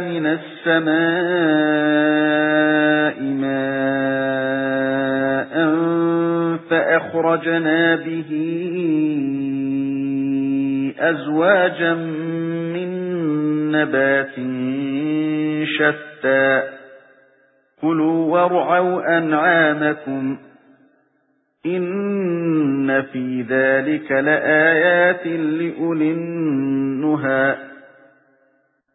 من السماء ماء فأخرجنا به أزواجا من نبات شتى. كلوا وارعوا أنعامكم إن في ذلك لآيات لأولي النهى.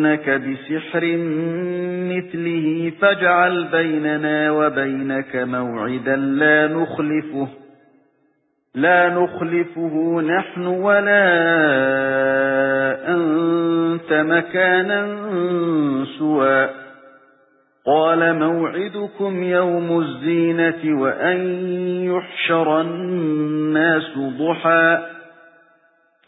فَلَنَأْتِيَنَّكَ بِسِحْرٍ مِثْلِهِ فَاجْعَلْ بَيْنَنَا وَبَيْنَكَ مَوْعِدًا لَّا نُخْلِفُهُ لَا نُخْلِفُهُ نَحْنُ وَلَا أَنتَ مَكَانًا سُوًى. قَالَ مَوْعِدُكُمْ يَوْمُ الزِّينَةِ وَأَن يُحْشَرَ النَّاسُ ضُحًى.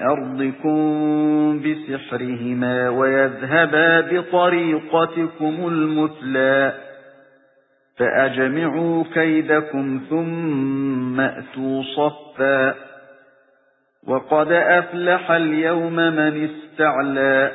أَرْضِكُمْ بِسِحْرِهِمَا وَيَذْهَبَا بِطَرِيقَتِكُمُ الْمُثْلَى فَأَجْمِعُوا كَيْدَكُمْ ثُمَّ أْتُوا صَفًّا وَقَدْ أَفْلَحَ الْيَوْمَ مَنِ اسْتَعْلَى